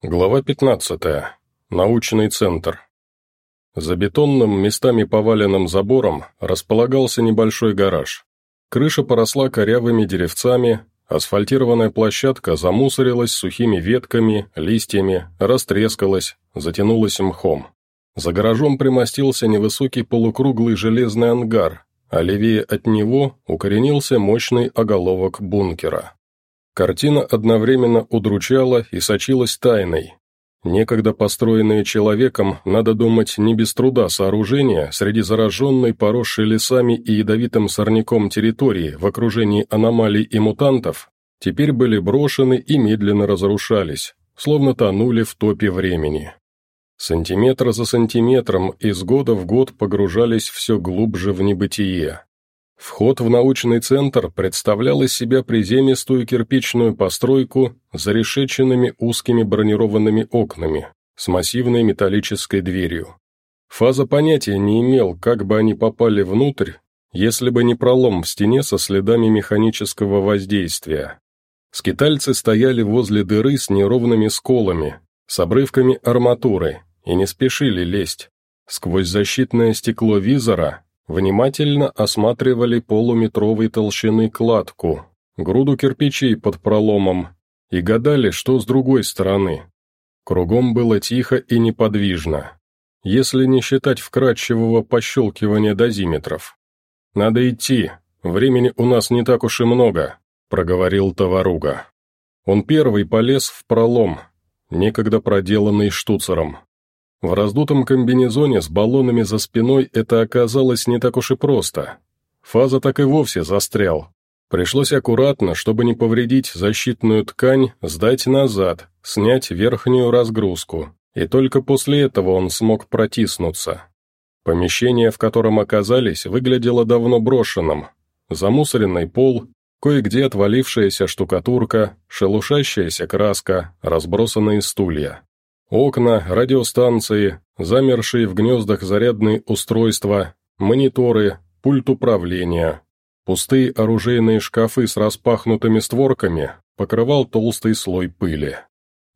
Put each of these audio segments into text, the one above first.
Глава 15. Научный центр. За бетонным, местами поваленным забором располагался небольшой гараж. Крыша поросла корявыми деревцами, асфальтированная площадка замусорилась сухими ветками, листьями, растрескалась, затянулась мхом. За гаражом примостился невысокий полукруглый железный ангар, а левее от него укоренился мощный оголовок бункера. Картина одновременно удручала и сочилась тайной. Некогда построенные человеком, надо думать, не без труда сооружения среди зараженной, поросшей лесами и ядовитым сорняком территории в окружении аномалий и мутантов, теперь были брошены и медленно разрушались, словно тонули в топе времени. Сантиметр за сантиметром из года в год погружались все глубже в небытие. Вход в научный центр представлял из себя приземистую кирпичную постройку с зарешеченными узкими бронированными окнами, с массивной металлической дверью. Фаза понятия не имел, как бы они попали внутрь, если бы не пролом в стене со следами механического воздействия. Скитальцы стояли возле дыры с неровными сколами, с обрывками арматуры, и не спешили лезть. Сквозь защитное стекло визора внимательно осматривали полуметровой толщины кладку, груду кирпичей под проломом, и гадали, что с другой стороны. Кругом было тихо и неподвижно, если не считать вкрадчивого пощелкивания дозиметров. «Надо идти, времени у нас не так уж и много», — проговорил Товаруга. Он первый полез в пролом, некогда проделанный штуцером. В раздутом комбинезоне с баллонами за спиной это оказалось не так уж и просто. Фаза так и вовсе застрял. Пришлось аккуратно, чтобы не повредить защитную ткань, сдать назад, снять верхнюю разгрузку, и только после этого он смог протиснуться. Помещение, в котором оказались, выглядело давно брошенным. Замусоренный пол, кое-где отвалившаяся штукатурка, шелушащаяся краска, разбросанные стулья. Окна, радиостанции, замершие в гнездах зарядные устройства, мониторы, пульт управления. Пустые оружейные шкафы с распахнутыми створками покрывал толстый слой пыли.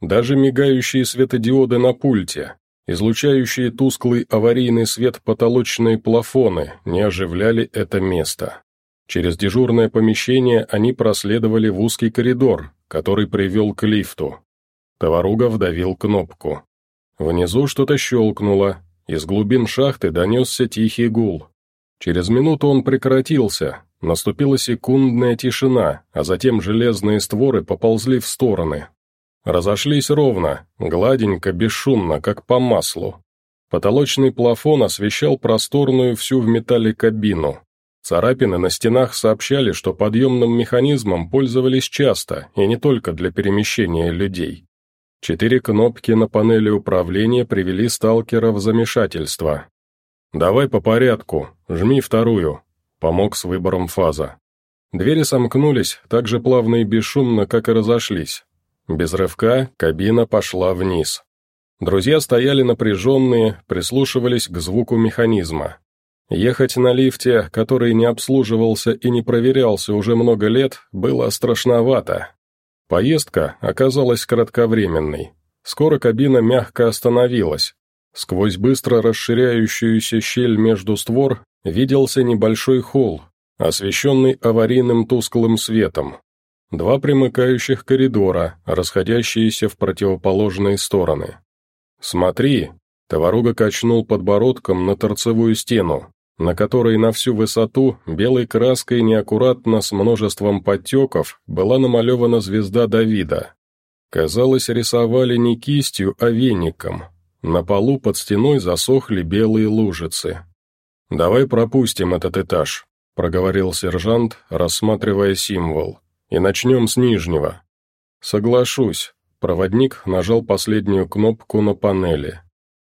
Даже мигающие светодиоды на пульте, излучающие тусклый аварийный свет потолочные плафоны не оживляли это место. Через дежурное помещение они проследовали в узкий коридор, который привел к лифту. Товаруга вдавил кнопку. Внизу что-то щелкнуло, из глубин шахты донесся тихий гул. Через минуту он прекратился, наступила секундная тишина, а затем железные створы поползли в стороны. Разошлись ровно, гладенько, бесшумно, как по маслу. Потолочный плафон освещал просторную всю в металле кабину. Царапины на стенах сообщали, что подъемным механизмом пользовались часто, и не только для перемещения людей. Четыре кнопки на панели управления привели сталкера в замешательство. «Давай по порядку, жми вторую», — помог с выбором фаза. Двери сомкнулись так же плавно и бесшумно, как и разошлись. Без рывка кабина пошла вниз. Друзья стояли напряженные, прислушивались к звуку механизма. Ехать на лифте, который не обслуживался и не проверялся уже много лет, было страшновато. Поездка оказалась кратковременной. Скоро кабина мягко остановилась. Сквозь быстро расширяющуюся щель между створ виделся небольшой холл, освещенный аварийным тусклым светом. Два примыкающих коридора, расходящиеся в противоположные стороны. «Смотри!» — Товаруга качнул подбородком на торцевую стену, на которой на всю высоту белой краской неаккуратно с множеством подтеков была намалевана звезда Давида. Казалось, рисовали не кистью, а веником. На полу под стеной засохли белые лужицы. «Давай пропустим этот этаж», — проговорил сержант, рассматривая символ. «И начнем с нижнего». «Соглашусь». Проводник нажал последнюю кнопку на панели.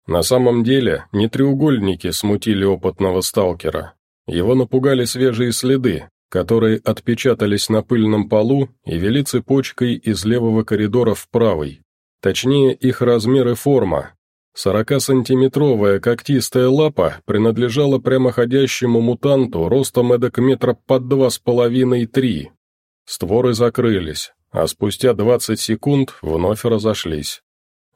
На самом деле, не треугольники смутили опытного сталкера. Его напугали свежие следы, которые отпечатались на пыльном полу и вели цепочкой из левого коридора в правый. Точнее, их размер и форма. 40-сантиметровая когтистая лапа принадлежала прямоходящему мутанту ростом эдак метра под два с половиной-три. Створы закрылись, а спустя 20 секунд вновь разошлись.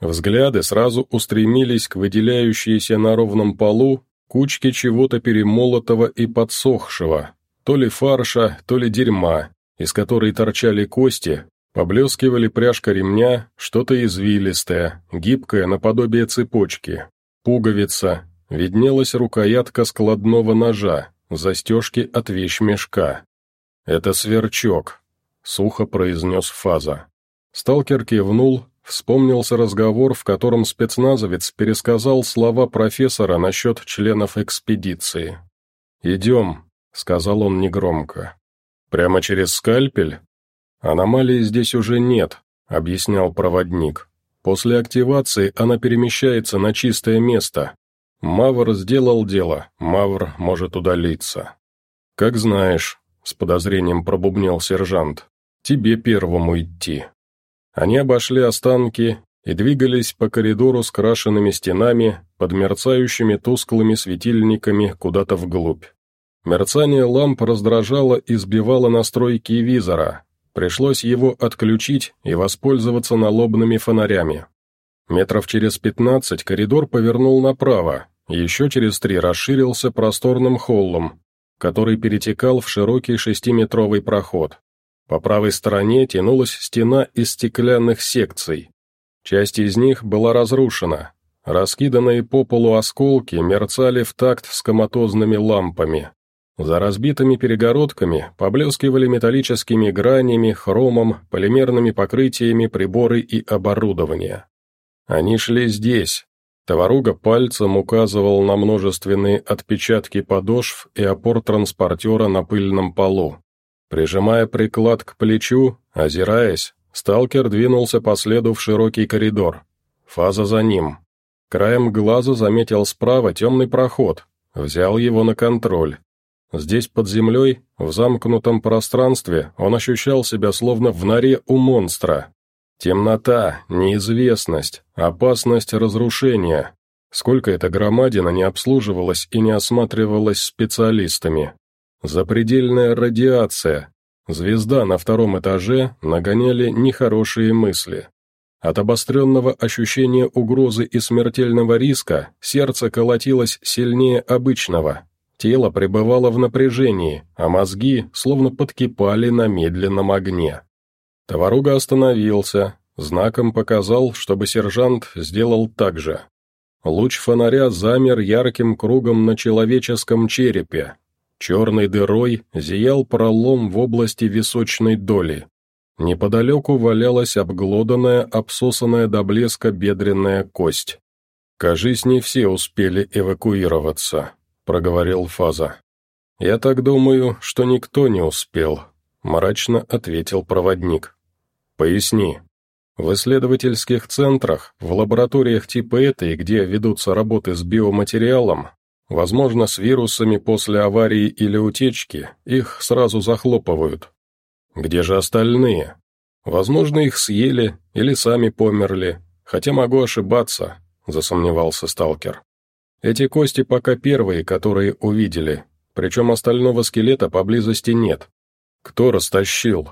Взгляды сразу устремились к выделяющейся на ровном полу кучке чего-то перемолотого и подсохшего, то ли фарша, то ли дерьма, из которой торчали кости, поблескивали пряжка ремня, что-то извилистое, гибкое наподобие цепочки, пуговица, виднелась рукоятка складного ножа, застежки от вещмешка. «Это сверчок», — сухо произнес Фаза. Сталкер кивнул, вспомнился разговор, в котором спецназовец пересказал слова профессора насчет членов экспедиции. «Идем», — сказал он негромко. «Прямо через скальпель?» «Аномалии здесь уже нет», — объяснял проводник. «После активации она перемещается на чистое место, Мавр сделал дело, Мавр может удалиться. «Как знаешь», — с подозрением пробубнил сержант, — «тебе первому идти». Они обошли останки и двигались по коридору с крашенными стенами, под мерцающими тусклыми светильниками куда-то вглубь. Мерцание ламп раздражало и сбивало настройки визора. Пришлось его отключить и воспользоваться налобными фонарями. Метров через пятнадцать коридор повернул направо, еще через три расширился просторным холлом, который перетекал в широкий шестиметровый проход. По правой стороне тянулась стена из стеклянных секций. Часть из них была разрушена. Раскиданные по полу осколки мерцали в такт с коматозными лампами. За разбитыми перегородками поблескивали металлическими гранями, хромом, полимерными покрытиями приборы и оборудование. Они шли здесь, Товаруга пальцем указывал на множественные отпечатки подошв и опор транспортера на пыльном полу. Прижимая приклад к плечу, озираясь, сталкер двинулся по следу в широкий коридор. Фаза за ним. Краем глаза заметил справа темный проход, взял его на контроль. Здесь под землей, в замкнутом пространстве, он ощущал себя словно в норе у монстра, Темнота, неизвестность, опасность разрушения. Сколько эта громадина не обслуживалась и не осматривалась специалистами. Запредельная радиация. Звезда на втором этаже нагоняли нехорошие мысли. От обостренного ощущения угрозы и смертельного риска сердце колотилось сильнее обычного. Тело пребывало в напряжении, а мозги словно подкипали на медленном огне. Товаруга остановился, знаком показал, чтобы сержант сделал так же. Луч фонаря замер ярким кругом на человеческом черепе. Черной дырой зиял пролом в области височной доли. Неподалеку валялась обглоданная, обсосанная до блеска бедренная кость. «Кажись, не все успели эвакуироваться», — проговорил Фаза. «Я так думаю, что никто не успел», — мрачно ответил проводник. Поясни. В исследовательских центрах, в лабораториях типа этой, где ведутся работы с биоматериалом, возможно, с вирусами после аварии или утечки, их сразу захлопывают. Где же остальные? Возможно, их съели или сами померли, хотя могу ошибаться, засомневался сталкер. Эти кости пока первые, которые увидели, причем остального скелета поблизости нет. Кто растащил?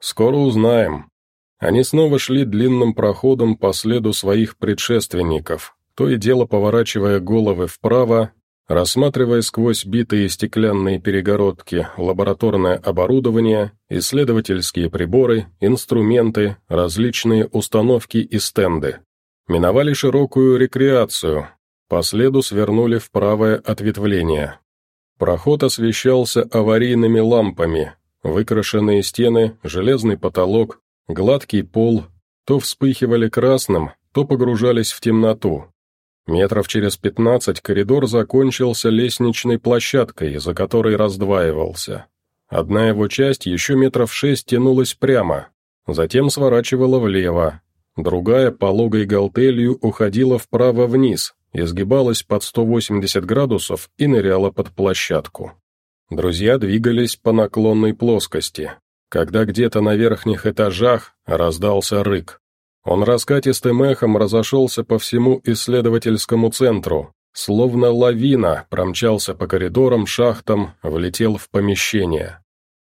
Скоро узнаем. Они снова шли длинным проходом по следу своих предшественников, то и дело поворачивая головы вправо, рассматривая сквозь битые стеклянные перегородки лабораторное оборудование, исследовательские приборы, инструменты, различные установки и стенды. Миновали широкую рекреацию, по следу свернули в правое ответвление. Проход освещался аварийными лампами, выкрашенные стены, железный потолок, Гладкий пол то вспыхивали красным, то погружались в темноту. Метров через пятнадцать коридор закончился лестничной площадкой, за которой раздваивался. Одна его часть еще метров шесть тянулась прямо, затем сворачивала влево, другая пологой галтелью уходила вправо-вниз, изгибалась под 180 градусов и ныряла под площадку. Друзья двигались по наклонной плоскости когда где-то на верхних этажах раздался рык. Он раскатистым эхом разошелся по всему исследовательскому центру, словно лавина промчался по коридорам, шахтам, влетел в помещение.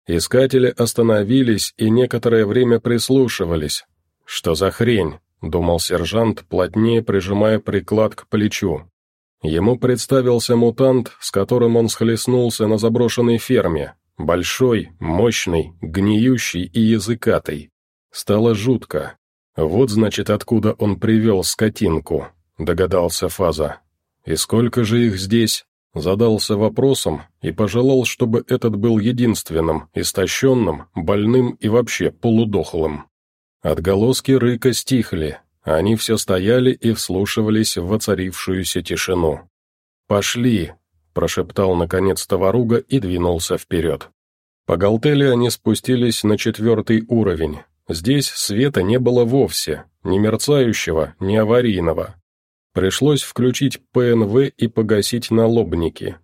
Искатели остановились и некоторое время прислушивались. Что за хрень? — думал сержант, плотнее прижимая приклад к плечу. Ему представился мутант, с которым он схлестнулся на заброшенной ферме. Большой, мощный, гниющий и языкатый. Стало жутко. Вот, значит, откуда он привел скотинку, догадался Фаза. И сколько же их здесь? Задался вопросом и пожелал, чтобы этот был единственным, истощенным, больным и вообще полудохлым. Отголоски рыка стихли, они все стояли и вслушивались в воцарившуюся тишину. «Пошли!» – прошептал наконец товаруга и двинулся вперед. По Галтеле они спустились на четвертый уровень. Здесь света не было вовсе, ни мерцающего, ни аварийного. Пришлось включить ПНВ и погасить налобники.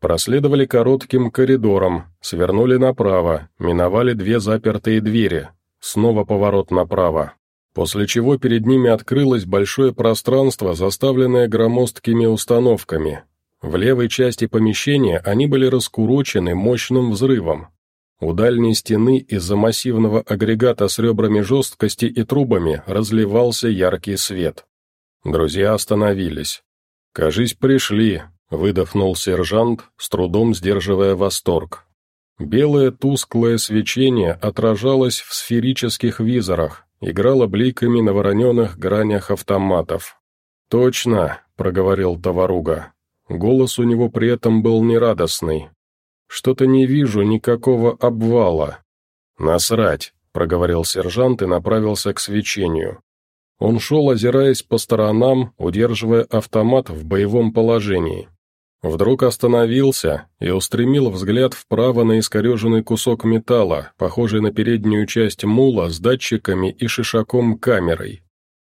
Проследовали коротким коридором, свернули направо, миновали две запертые двери, снова поворот направо после чего перед ними открылось большое пространство, заставленное громоздкими установками. В левой части помещения они были раскурочены мощным взрывом. У дальней стены из-за массивного агрегата с ребрами жесткости и трубами разливался яркий свет. Друзья остановились. «Кажись, пришли», — выдохнул сержант, с трудом сдерживая восторг. Белое тусклое свечение отражалось в сферических визорах, играла бликами на вороненых гранях автоматов. «Точно», — проговорил Товаруга. Голос у него при этом был нерадостный. «Что-то не вижу никакого обвала». «Насрать», — проговорил сержант и направился к свечению. Он шел, озираясь по сторонам, удерживая автомат в боевом положении. Вдруг остановился и устремил взгляд вправо на искореженный кусок металла, похожий на переднюю часть мула с датчиками и шишаком-камерой.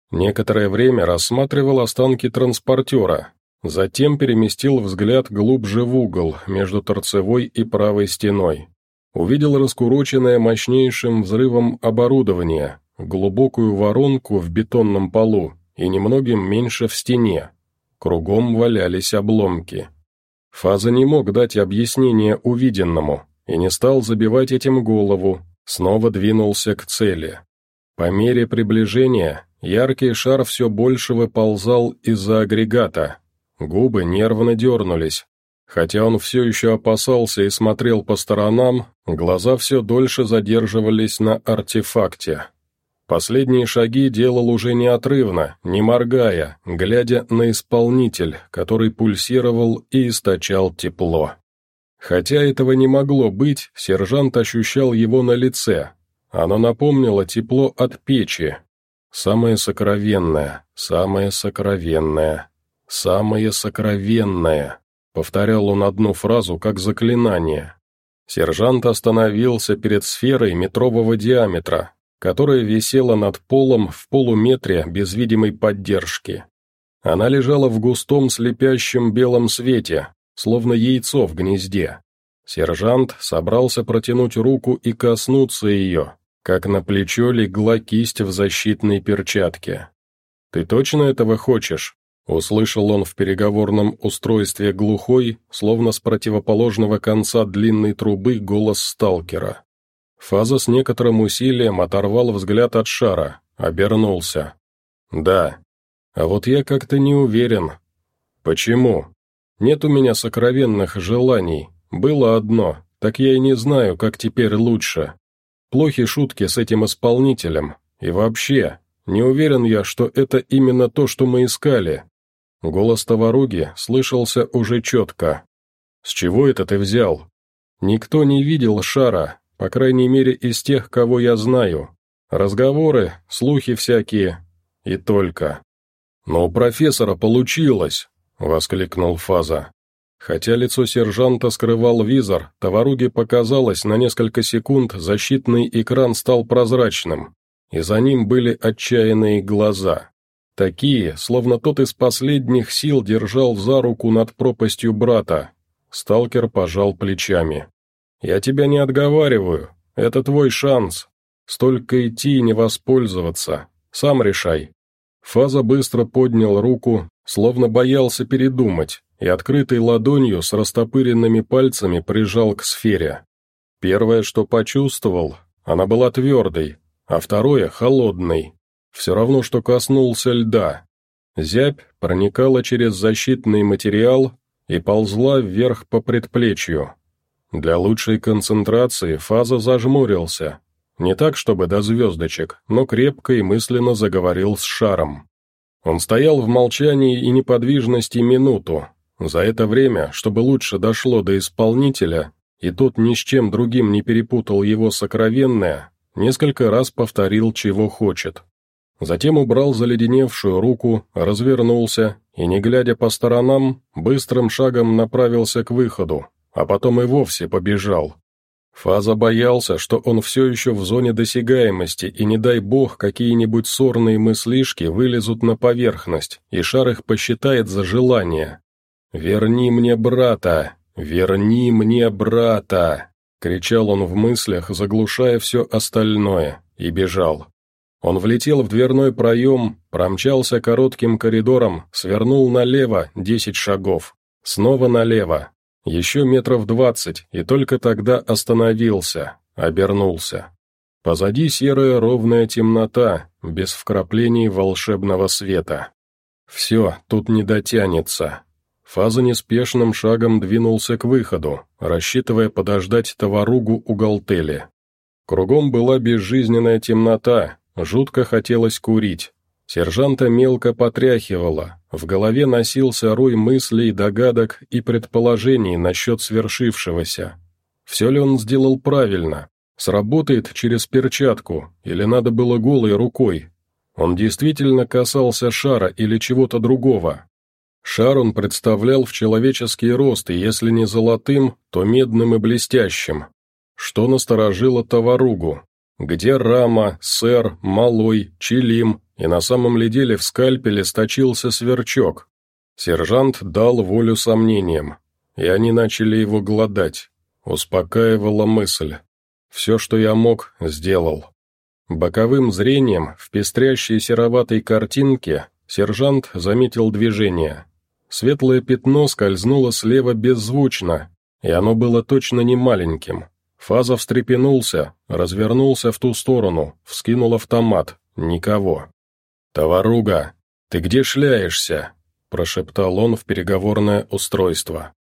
Некоторое время рассматривал останки транспортера, затем переместил взгляд глубже в угол между торцевой и правой стеной. Увидел раскуроченное мощнейшим взрывом оборудование, глубокую воронку в бетонном полу и немногим меньше в стене. Кругом валялись обломки. Фаза не мог дать объяснение увиденному и не стал забивать этим голову, снова двинулся к цели. По мере приближения яркий шар все больше выползал из-за агрегата. Губы нервно дернулись. Хотя он все еще опасался и смотрел по сторонам, глаза все дольше задерживались на артефакте. Последние шаги делал уже неотрывно, не моргая, глядя на исполнитель, который пульсировал и источал тепло. Хотя этого не могло быть, сержант ощущал его на лице. Оно напомнило тепло от печи. Самое сокровенное, самое сокровенное, самое сокровенное. Повторял он одну фразу как заклинание. Сержант остановился перед сферой метрового диаметра, которая висела над полом в полуметре без видимой поддержки. Она лежала в густом слепящем белом свете, словно яйцо в гнезде. Сержант собрался протянуть руку и коснуться ее, как на плечо легла кисть в защитной перчатке. «Ты точно этого хочешь?» Услышал он в переговорном устройстве глухой, словно с противоположного конца длинной трубы, голос сталкера. Фаза с некоторым усилием оторвал взгляд от шара, обернулся. «Да. А вот я как-то не уверен. Почему? Нет у меня сокровенных желаний. Было одно, так я и не знаю, как теперь лучше. Плохи шутки с этим исполнителем. И вообще, не уверен я, что это именно то, что мы искали». Голос товаруги слышался уже четко. «С чего это ты взял?» «Никто не видел шара, по крайней мере, из тех, кого я знаю. Разговоры, слухи всякие. И только. «Но у профессора получилось!» — воскликнул Фаза. Хотя лицо сержанта скрывал визор, товаруге показалось, на несколько секунд защитный экран стал прозрачным, и за ним были отчаянные глаза. Такие, словно тот из последних сил держал за руку над пропастью брата. Сталкер пожал плечами. «Я тебя не отговариваю. Это твой шанс. Столько идти и не воспользоваться. Сам решай». Фаза быстро поднял руку, словно боялся передумать, и открытой ладонью с растопыренными пальцами прижал к сфере. Первое, что почувствовал, она была твердой, а второе — холодной. Все равно, что коснулся льда. Зябь проникала через защитный материал и ползла вверх по предплечью. Для лучшей концентрации Фаза зажмурился. Не так, чтобы до звездочек, но крепко и мысленно заговорил с шаром. Он стоял в молчании и неподвижности минуту. За это время, чтобы лучше дошло до исполнителя, и тот ни с чем другим не перепутал его сокровенное, несколько раз повторил, чего хочет. Затем убрал заледеневшую руку, развернулся и, не глядя по сторонам, быстрым шагом направился к выходу, а потом и вовсе побежал. Фаза боялся, что он все еще в зоне досягаемости, и не дай бог какие-нибудь сорные мыслишки вылезут на поверхность, и шар их посчитает за желание. «Верни мне брата! Верни мне брата!» — кричал он в мыслях, заглушая все остальное, и бежал. Он влетел в дверной проем, промчался коротким коридором, свернул налево десять шагов, снова налево, еще метров двадцать, и только тогда остановился, обернулся. Позади серая ровная темнота, без вкраплений волшебного света. Все, тут не дотянется. Фаза неспешным шагом двинулся к выходу, рассчитывая подождать товаругу у галтели. Кругом была безжизненная темнота, Жутко хотелось курить. Сержанта мелко потряхивало, в голове носился рой мыслей, догадок и предположений насчет свершившегося. Все ли он сделал правильно? Сработает через перчатку, или надо было голой рукой? Он действительно касался шара или чего-то другого? Шар он представлял в человеческий рост, и если не золотым, то медным и блестящим. Что насторожило товаругу? Где Рама, Сэр, Малой, Чилим, и на самом ли деле в скальпеле сточился сверчок. Сержант дал волю сомнениям, и они начали его глодать. Успокаивала мысль. Все, что я мог, сделал. Боковым зрением, в пестрящей сероватой картинке, сержант заметил движение. Светлое пятно скользнуло слева беззвучно, и оно было точно не маленьким. Фаза встрепенулся, развернулся в ту сторону, вскинул автомат. Никого. «Товаруга, ты где шляешься?» – прошептал он в переговорное устройство.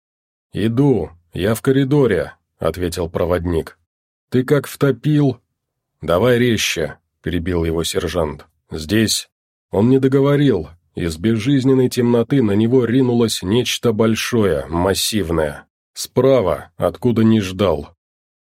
«Иду, я в коридоре», – ответил проводник. «Ты как втопил?» «Давай резче», – перебил его сержант. «Здесь». Он не договорил. Из безжизненной темноты на него ринулось нечто большое, массивное. Справа, откуда не ждал.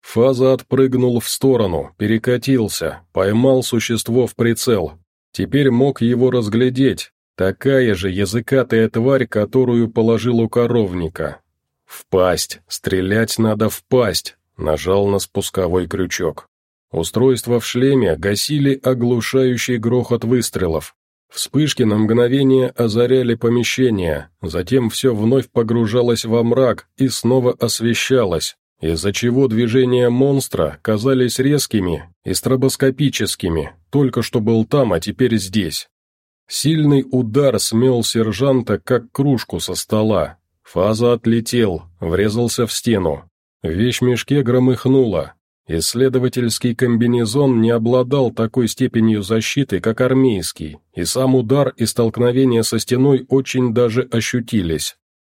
Фаза отпрыгнул в сторону, перекатился, поймал существо в прицел. Теперь мог его разглядеть. Такая же языкатая тварь, которую положил у коровника. «В пасть! Стрелять надо в пасть!» Нажал на спусковой крючок. Устройства в шлеме гасили оглушающий грохот выстрелов. Вспышки на мгновение озаряли помещение, затем все вновь погружалось во мрак и снова освещалось, из-за чего движения монстра казались резкими и стробоскопическими, только что был там, а теперь здесь. Сильный удар смел сержанта, как кружку со стола. Фаза отлетел, врезался в стену. В вещмешке громыхнуло. Исследовательский комбинезон не обладал такой степенью защиты, как армейский, и сам удар и столкновение со стеной очень даже ощутились.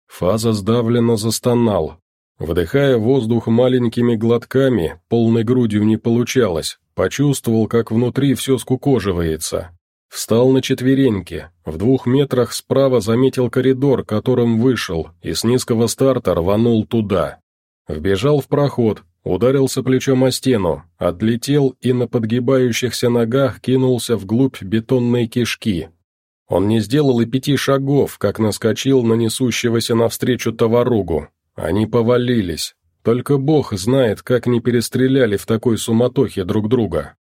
Фаза сдавленно застонал, Вдыхая воздух маленькими глотками, полной грудью не получалось, почувствовал, как внутри все скукоживается. Встал на четвереньки, в двух метрах справа заметил коридор, которым вышел, и с низкого старта рванул туда. Вбежал в проход, ударился плечом о стену, отлетел и на подгибающихся ногах кинулся вглубь бетонной кишки. Он не сделал и пяти шагов, как наскочил на несущегося навстречу товаругу, они повалились. Только бог знает, как не перестреляли в такой суматохе друг друга.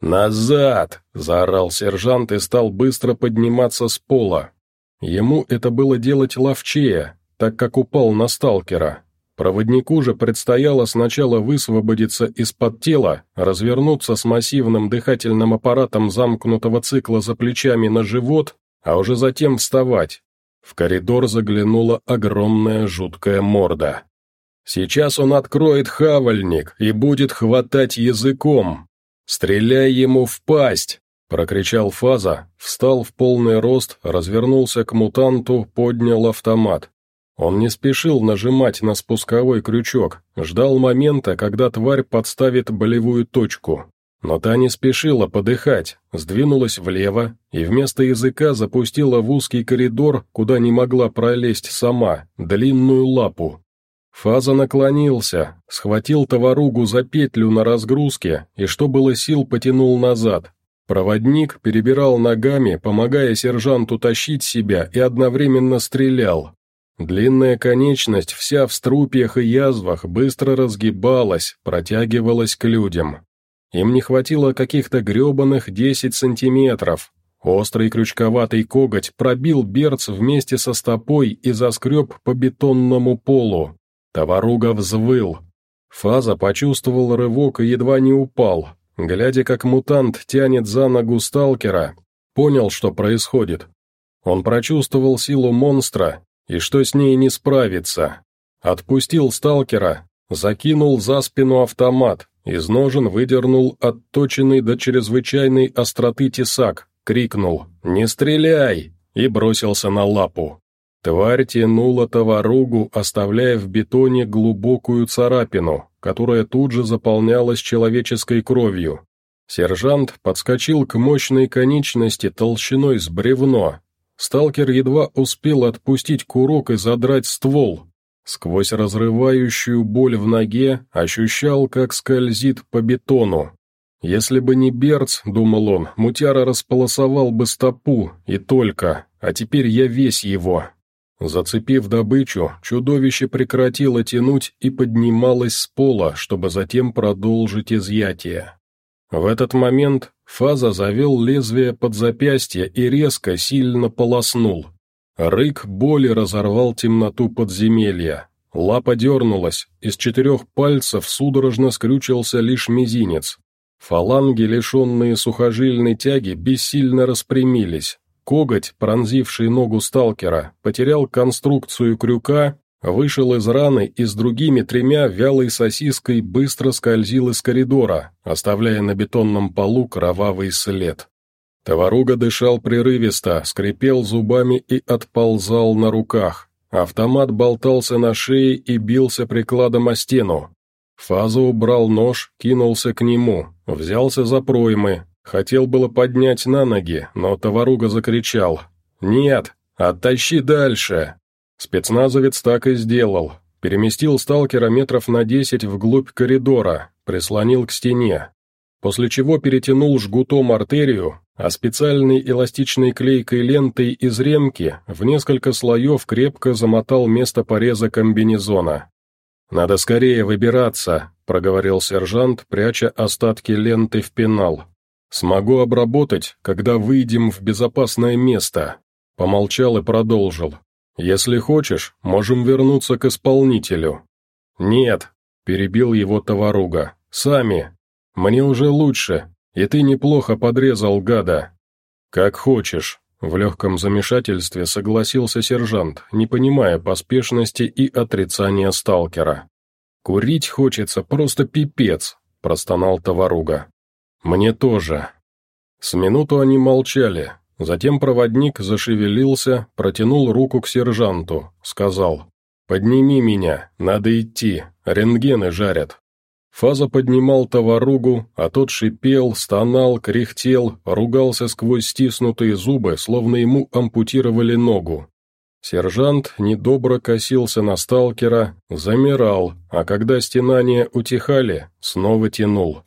«Назад!» – заорал сержант и стал быстро подниматься с пола. Ему это было делать ловчее, так как упал на сталкера. Проводнику же предстояло сначала высвободиться из-под тела, развернуться с массивным дыхательным аппаратом замкнутого цикла за плечами на живот, а уже затем вставать. В коридор заглянула огромная жуткая морда. «Сейчас он откроет хавальник и будет хватать языком. Стреляй ему в пасть!» Прокричал Фаза, встал в полный рост, развернулся к мутанту, поднял автомат. Он не спешил нажимать на спусковой крючок, ждал момента, когда тварь подставит болевую точку. Но та не спешила подыхать, сдвинулась влево и вместо языка запустила в узкий коридор, куда не могла пролезть сама, длинную лапу. Фаза наклонился, схватил товаругу за петлю на разгрузке и, что было сил, потянул назад. Проводник перебирал ногами, помогая сержанту тащить себя, и одновременно стрелял. Длинная конечность, вся в струпьях и язвах, быстро разгибалась, протягивалась к людям. Им не хватило каких-то гребаных десять сантиметров. Острый крючковатый коготь пробил берц вместе со стопой и заскреб по бетонному полу. Товаруга взвыл. Фаза почувствовал рывок и едва не упал. Глядя, как мутант тянет за ногу сталкера, понял, что происходит. Он прочувствовал силу монстра и что с ней не справится. Отпустил сталкера, закинул за спину автомат, из ножен выдернул отточенный до чрезвычайной остроты тесак, крикнул «Не стреляй!» и бросился на лапу. Тварь тянула товаругу, оставляя в бетоне глубокую царапину, которая тут же заполнялась человеческой кровью. Сержант подскочил к мощной конечности толщиной с бревно, Сталкер едва успел отпустить курок и задрать ствол. Сквозь разрывающую боль в ноге ощущал, как скользит по бетону. Если бы не Берц, думал он, мутяра располосовал бы стопу, и только, а теперь я весь его. Зацепив добычу, чудовище прекратило тянуть и поднималось с пола, чтобы затем продолжить изъятие. В этот момент Фаза завел лезвие под запястье и резко, сильно полоснул. Рык боли разорвал темноту подземелья. Лапа дернулась, из четырех пальцев судорожно скрючился лишь мизинец. Фаланги, лишенные сухожильной тяги, бессильно распрямились. Коготь, пронзивший ногу сталкера, потерял конструкцию крюка Вышел из раны и с другими тремя вялой сосиской быстро скользил из коридора, оставляя на бетонном полу кровавый след. Товаруга дышал прерывисто, скрипел зубами и отползал на руках. Автомат болтался на шее и бился прикладом о стену. Фаза убрал нож, кинулся к нему, взялся за проймы. Хотел было поднять на ноги, но товаруга закричал. «Нет, оттащи дальше!» Спецназовец так и сделал. Переместил сталкера метров на десять вглубь коридора, прислонил к стене. После чего перетянул жгутом артерию, а специальной эластичной клейкой лентой из ремки в несколько слоев крепко замотал место пореза комбинезона. «Надо скорее выбираться», — проговорил сержант, пряча остатки ленты в пенал. «Смогу обработать, когда выйдем в безопасное место», — помолчал и продолжил. «Если хочешь, можем вернуться к исполнителю». «Нет», — перебил его товаруга, — «сами. Мне уже лучше, и ты неплохо подрезал гада». «Как хочешь», — в легком замешательстве согласился сержант, не понимая поспешности и отрицания сталкера. «Курить хочется просто пипец», — простонал товаруга. «Мне тоже». С минуту они молчали, Затем проводник зашевелился, протянул руку к сержанту, сказал «Подними меня, надо идти, рентгены жарят». Фаза поднимал товаругу, а тот шипел, стонал, кряхтел, ругался сквозь стиснутые зубы, словно ему ампутировали ногу. Сержант недобро косился на сталкера, замирал, а когда стенания утихали, снова тянул.